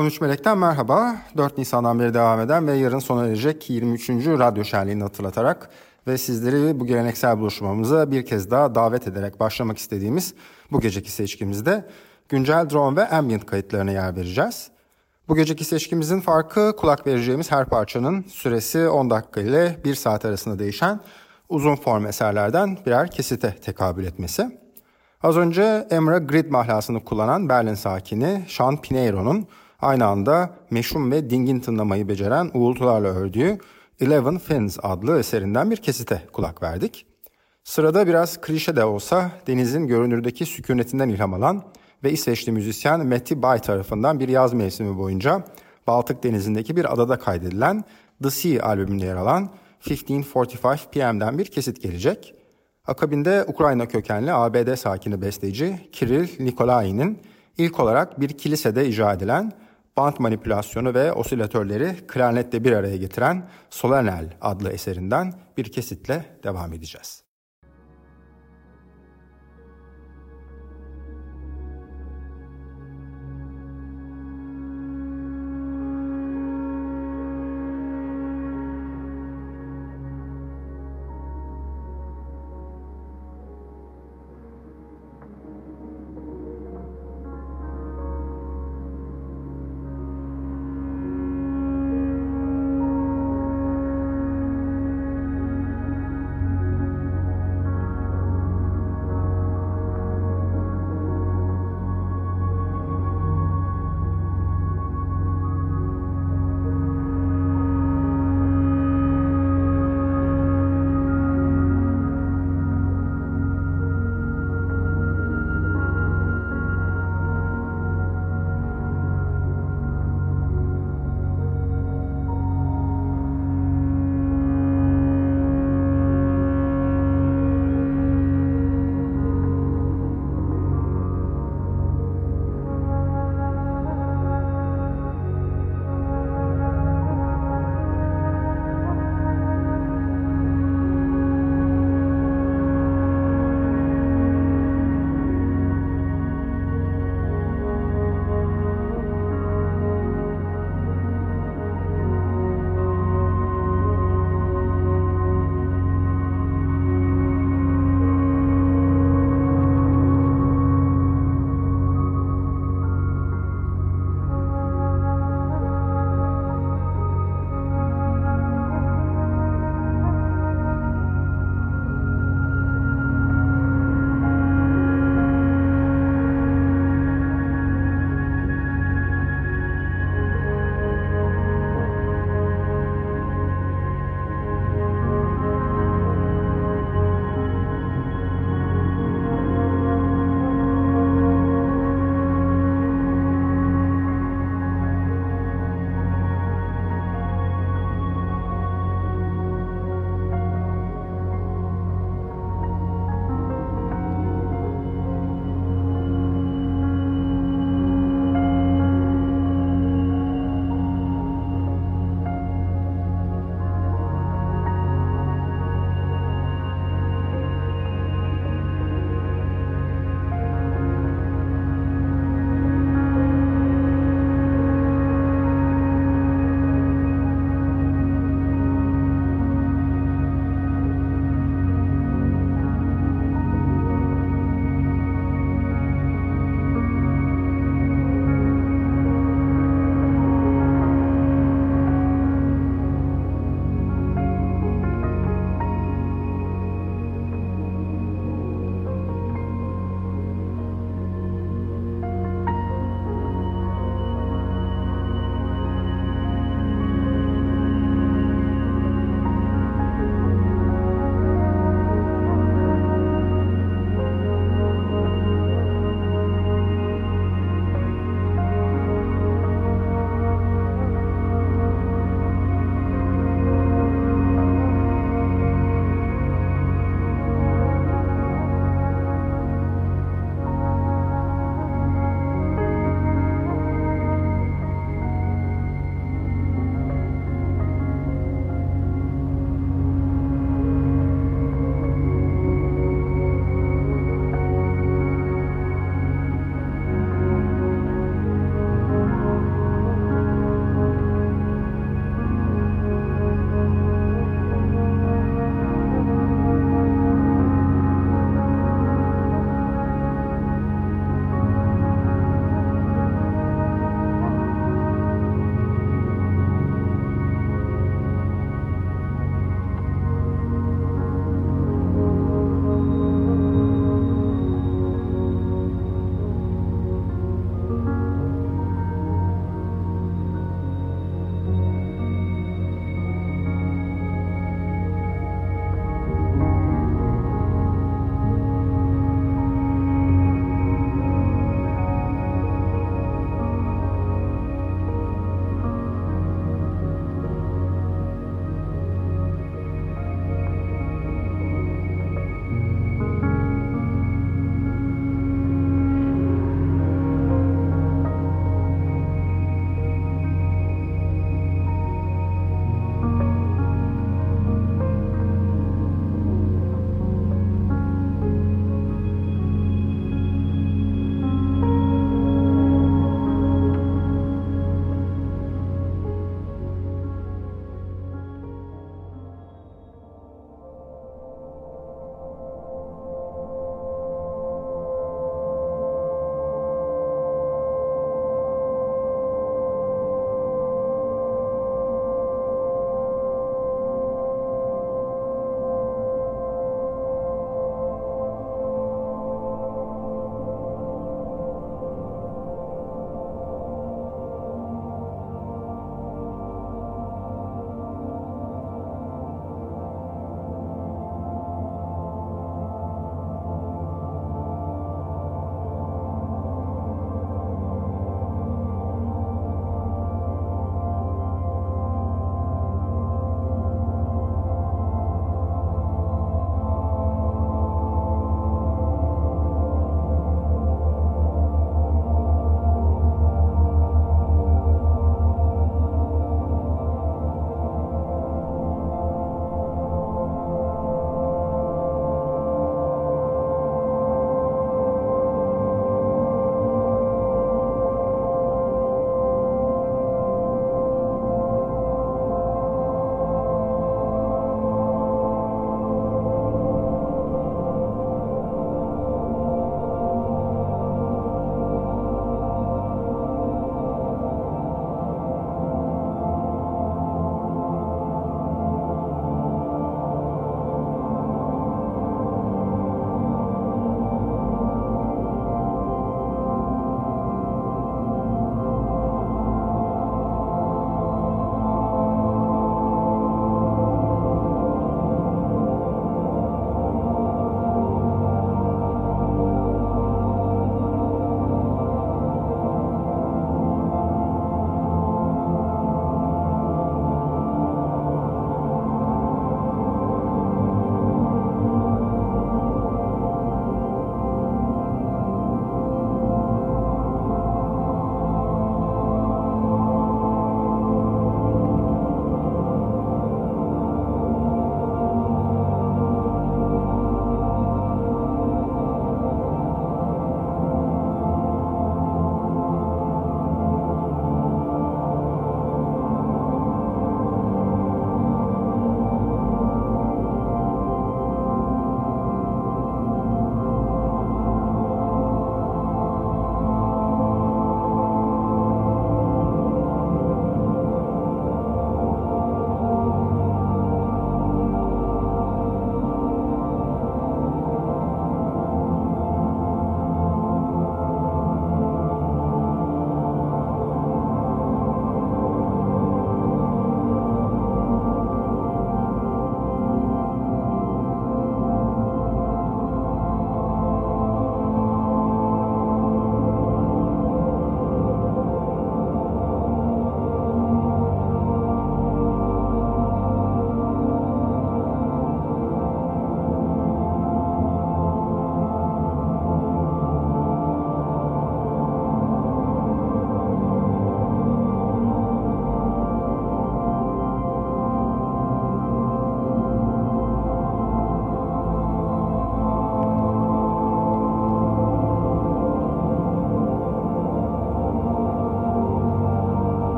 13 Melek'ten merhaba. 4 Nisan'dan beri devam eden ve yarın sona erecek 23. Radyo Şenliği'ni hatırlatarak ve sizleri bu geleneksel buluşmamıza bir kez daha davet ederek başlamak istediğimiz bu geceki seçkimizde güncel drone ve ambient kayıtlarına yer vereceğiz. Bu geceki seçkimizin farkı kulak vereceğimiz her parçanın süresi 10 dakika ile 1 saat arasında değişen uzun form eserlerden birer kesite tekabül etmesi. Az önce Emra Grid mahlasını kullanan Berlin sakini Sean Pineiro'nun aynı anda meşhum ve dingin tınlamayı beceren uğultularla ördüğü Eleven Fins adlı eserinden bir kesite kulak verdik. Sırada biraz klişe de olsa denizin görünürdeki sükunetinden ilham alan ve İsveçli müzisyen Matti Bay tarafından bir yaz mevsimi boyunca Baltık denizindeki bir adada kaydedilen The Sea albümünde yer alan 1545 PM'den bir kesit gelecek. Akabinde Ukrayna kökenli ABD sakini besteci Kirill Nikolai'nin ilk olarak bir kilisede icra edilen band manipülasyonu ve osilatörleri klarnetle bir araya getiren Solanel adlı eserinden bir kesitle devam edeceğiz.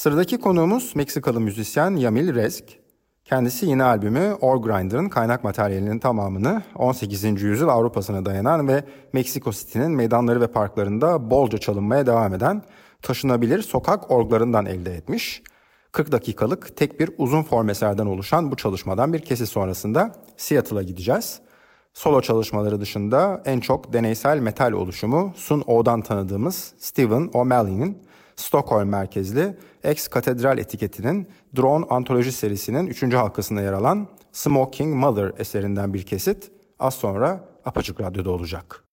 Sıradaki konuğumuz Meksikalı müzisyen Yamil Rezk. Kendisi yeni albümü Ore Grinder'ın kaynak materyalinin tamamını 18. yüzyıl Avrupa'sına dayanan ve Meksiko City'nin meydanları ve parklarında bolca çalınmaya devam eden taşınabilir sokak orglarından elde etmiş. 40 dakikalık tek bir uzun form eserden oluşan bu çalışmadan bir kesit sonrasında Seattle'a gideceğiz. Solo çalışmaları dışında en çok deneysel metal oluşumu Sun O'dan tanıdığımız Stephen O'Malley'nin Stockholm merkezli Ex Katedral etiketinin Drone Antoloji serisinin 3. halkasında yer alan Smoking Mother eserinden bir kesit az sonra Apaçık Radyo'da olacak.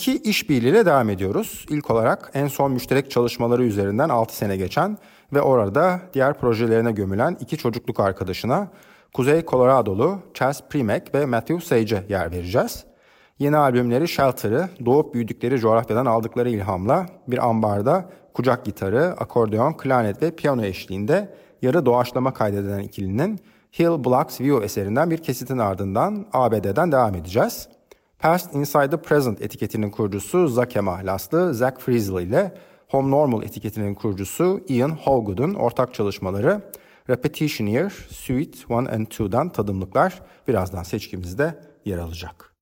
İki işbirliğiyle devam ediyoruz. İlk olarak en son müşterek çalışmaları üzerinden 6 sene geçen ve orada diğer projelerine gömülen iki çocukluk arkadaşına Kuzey Colorado'lu Chas Primek ve Matthew Sage'e yer vereceğiz. Yeni albümleri Shelter'ı doğup büyüdükleri coğrafyadan aldıkları ilhamla bir ambarda kucak gitarı, akordeon, klarnet ve piyano eşliğinde yarı doğaçlama kaydedilen ikilinin Hill Blocks View eserinden bir kesitin ardından ABD'den devam edeceğiz. Past Inside the Present etiketinin kurucusu Zake mahlaslı Zach Friesel ile Home Normal etiketinin kurucusu Ian Hallgood'un ortak çalışmaları Repetitioneer Suite 1 and 2'dan tadımlıklar birazdan seçkimizde yer alacak.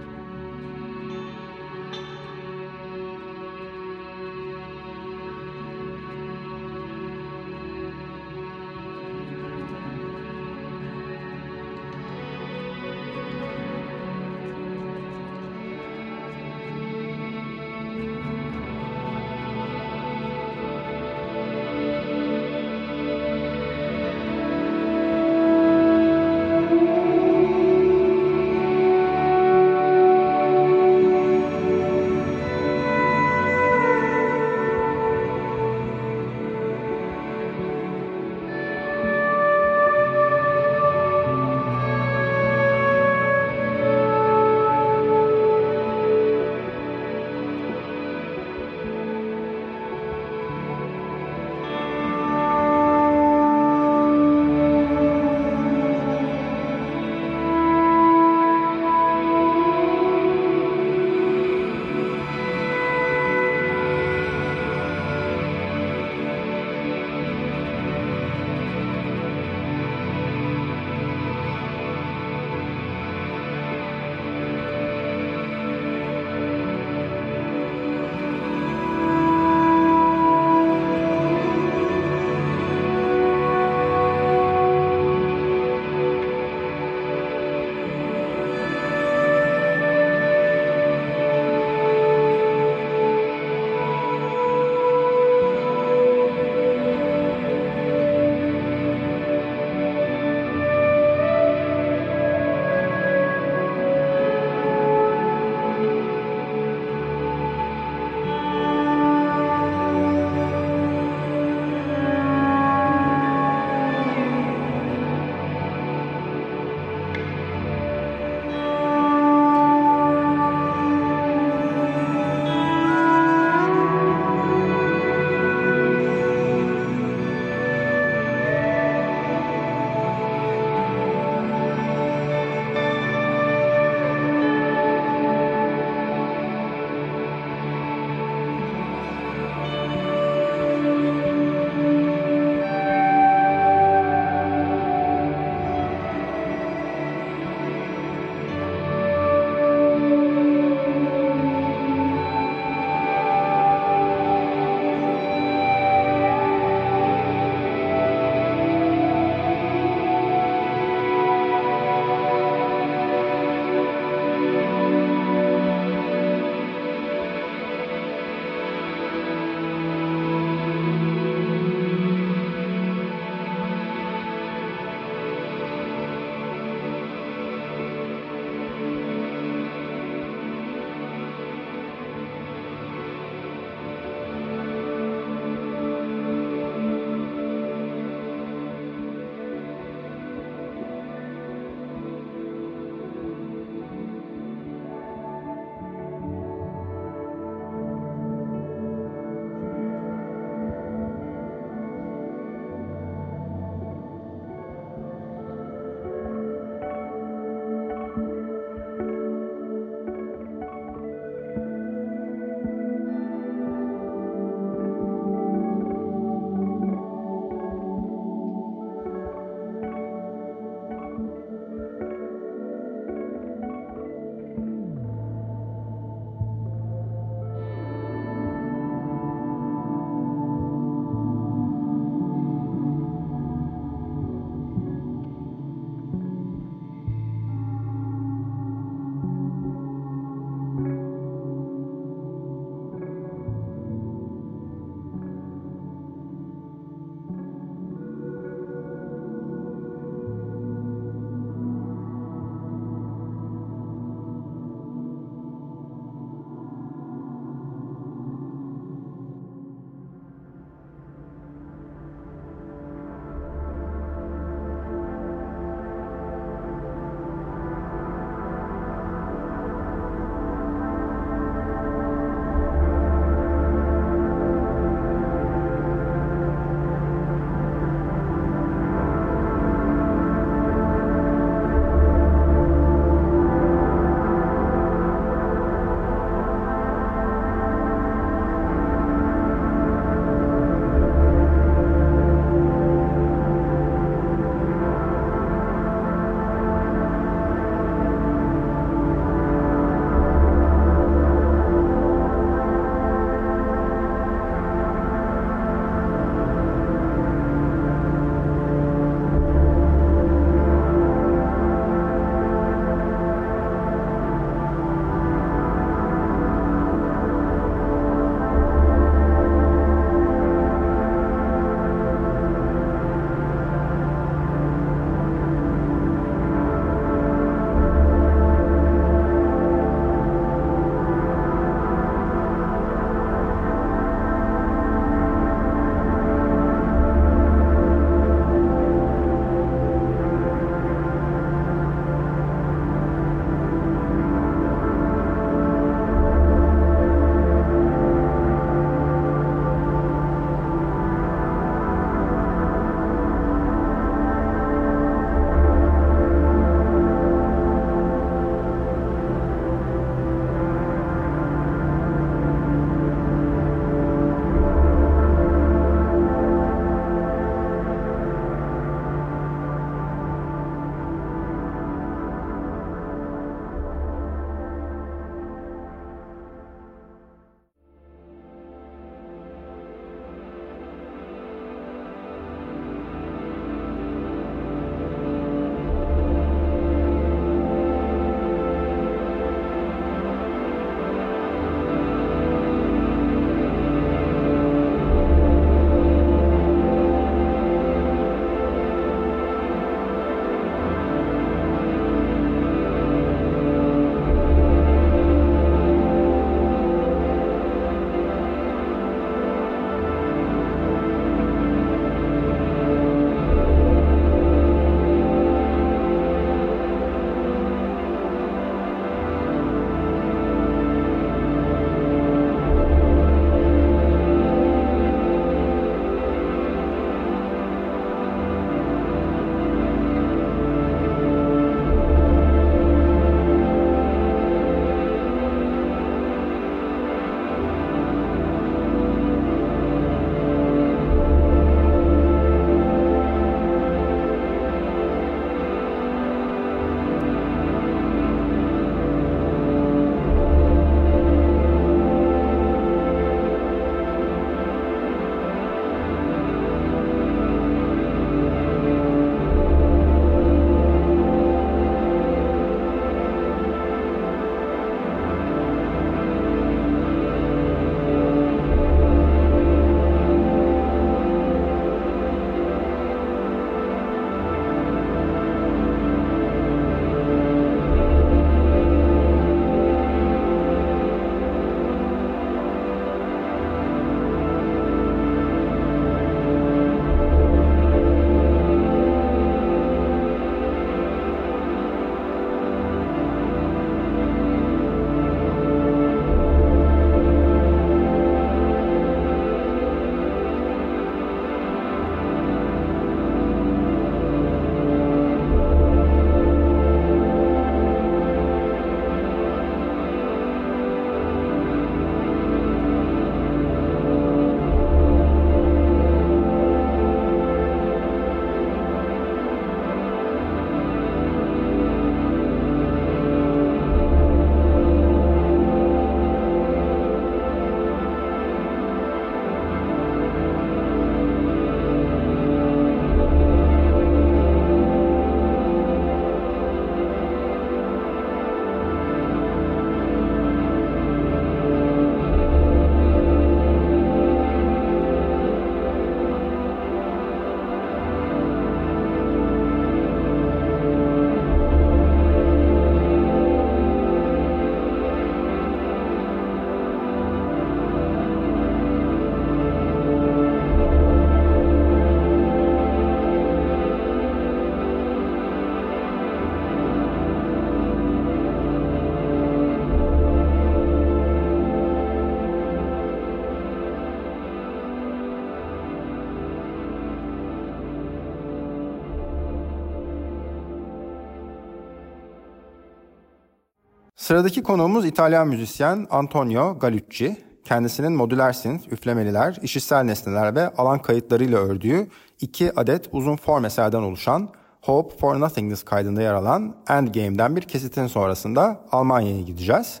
Sıradaki konuğumuz İtalyan müzisyen Antonio Galucci. Kendisinin modüler synth, üflemeliler, işitsel nesneler ve alan kayıtlarıyla ördüğü iki adet uzun form eserden oluşan Hope for Nothingness kaydında yer alan Endgame'den bir kesitin sonrasında Almanya'ya gideceğiz.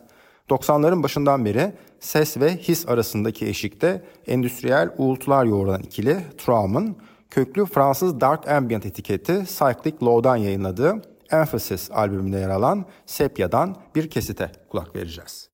90'ların başından beri ses ve his arasındaki eşikte endüstriyel uğultular yoğuran ikili Traum'un köklü Fransız Dark Ambient etiketi Cyclic Low'dan yayınladığı Emphasis albümünde yer alan Sepya'dan bir kesite kulak vereceğiz.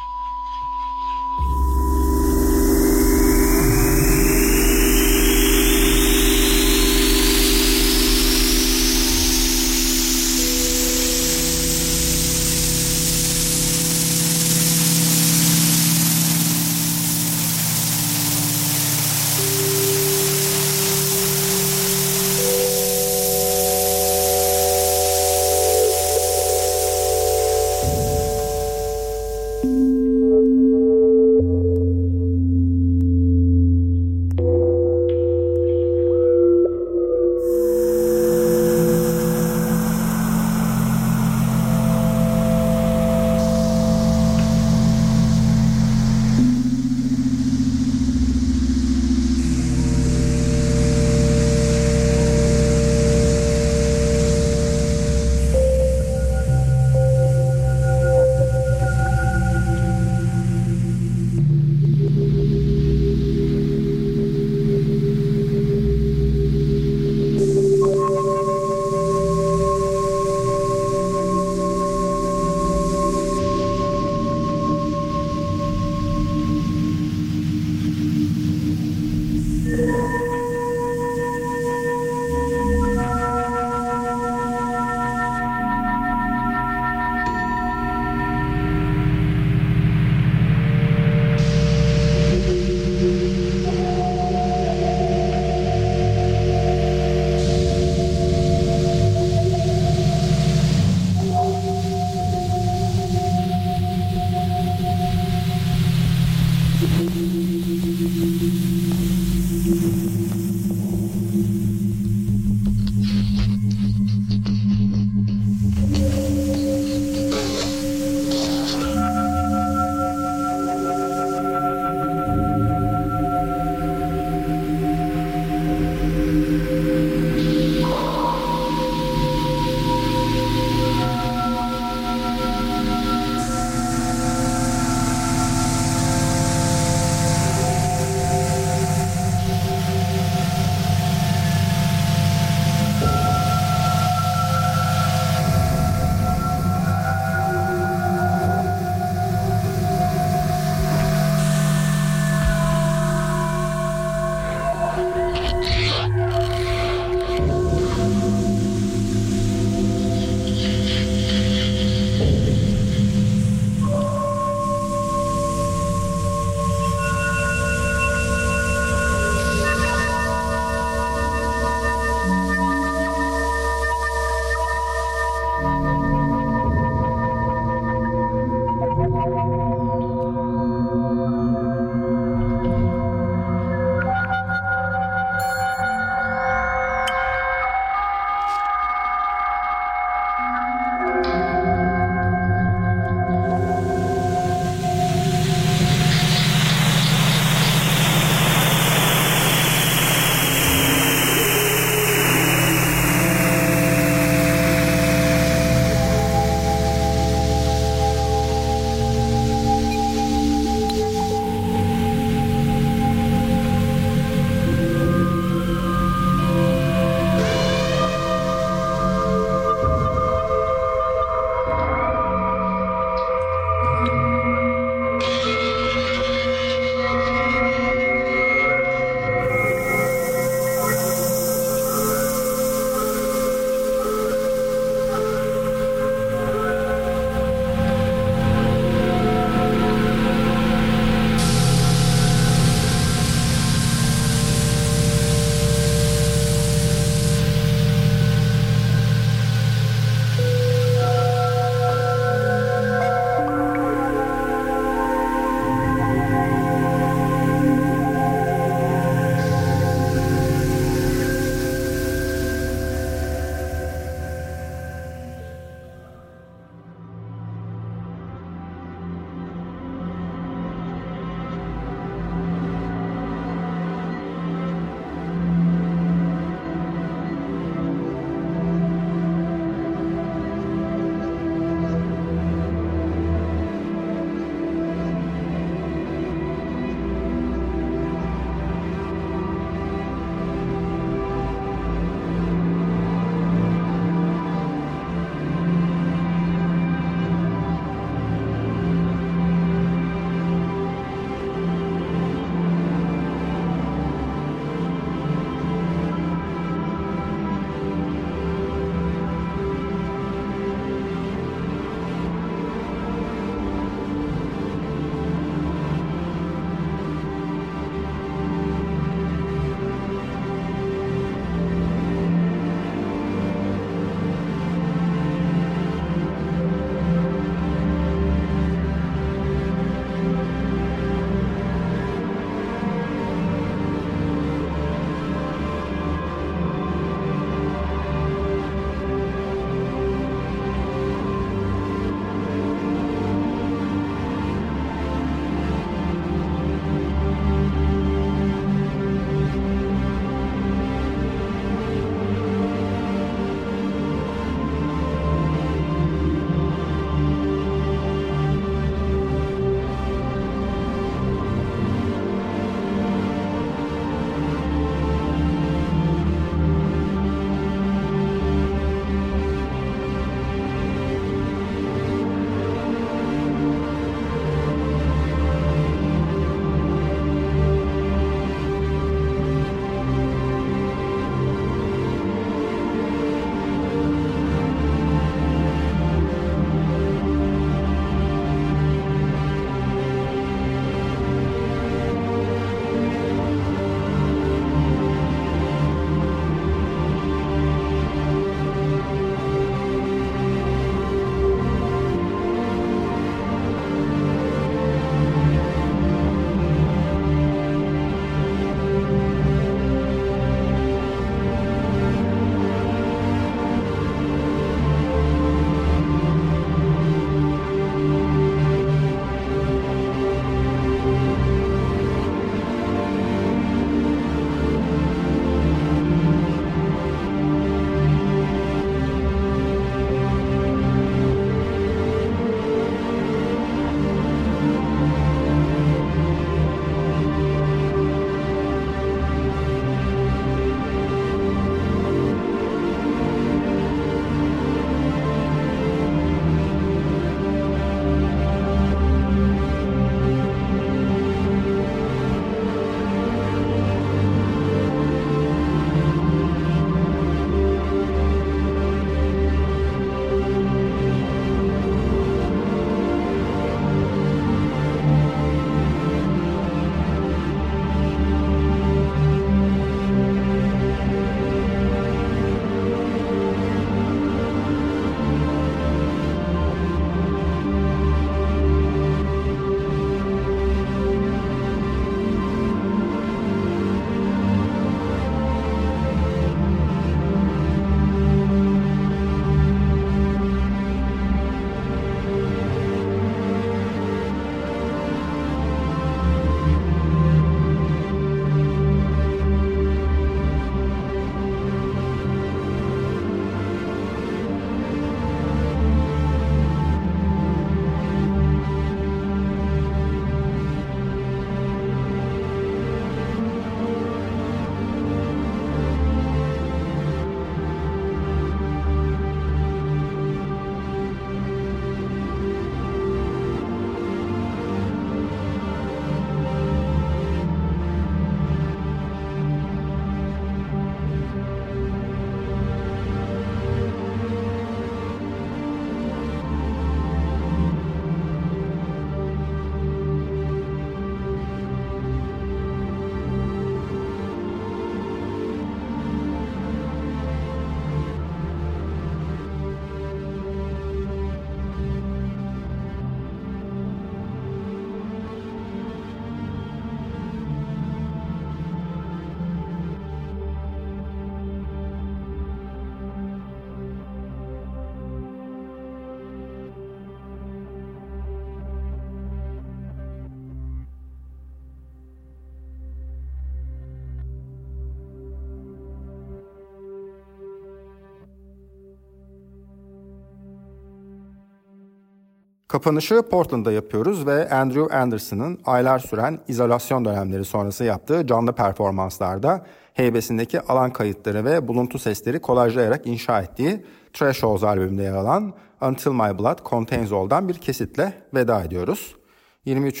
Kapanışı Portland'da yapıyoruz ve Andrew Anderson'ın aylar süren izolasyon dönemleri sonrası yaptığı canlı performanslarda heybesindeki alan kayıtları ve buluntu sesleri kolajlayarak inşa ettiği Thresholds albümünde yer alan Until My Blood Contains All'dan bir kesitle veda ediyoruz. 23.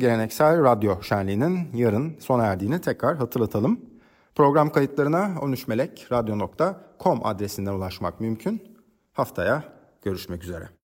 Geleneksel Radyo Şenliği'nin yarın sona erdiğini tekrar hatırlatalım. Program kayıtlarına 13melekradyo.com adresinden ulaşmak mümkün. Haftaya görüşmek üzere.